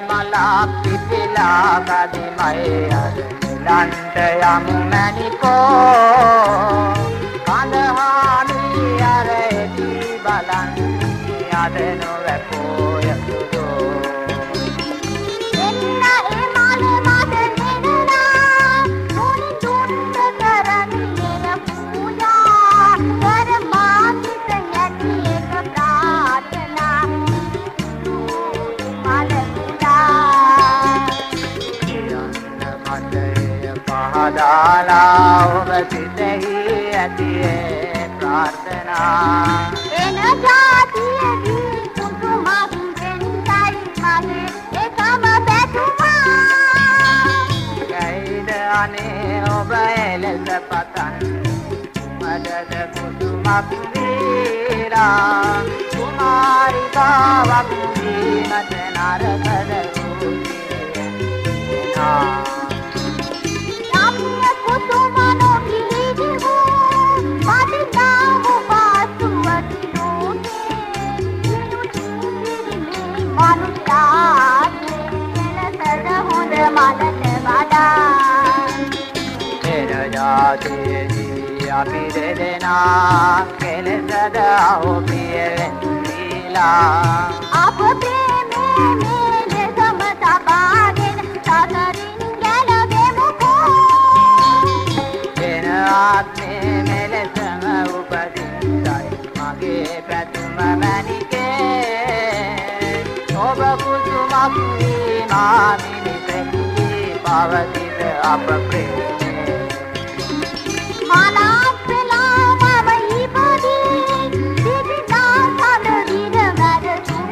මලක් පිපිලා කදිමයි අර ලන්ට යමු මැනිකෝ කඳහානි අර එති බලන් අද නොවැපෝය දාලා ඔබ සිතෙහි ඇතියේ ප්‍රාර්ථනා. එන ජාතියේදී කුතුමක් වෙන්දයි මගේ එකම පැතුමා ගයිද අනේ ඔබ එලෙස පතන් මදද කුතුමක් වීරා. කුමාරිකාවක් වීමට නරකද දෙදෙනා කෙලෙසද වෙන්නීලා අප ප්‍රේමේ මේ දෙසම තබාගෙන සතරින් ගැලවෙමුකෝ එන ආත්මේ මෙලෙසම උපදින්නයි මගේ පැතුම මැනිකේ ඔබ කුසුමක් වී මා මිනිසෙකි පවතින අප ප්‍රේමේ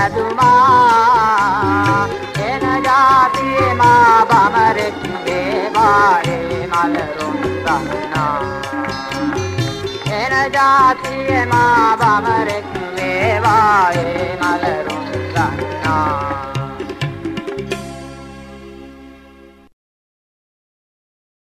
නැදුමා එන ජාතියේ මා බමරෙක් වේවානේ මලරුම් සන්නා එන ජාතියේ මා බමරෙක් වේවානේ මලරුම් සන්නා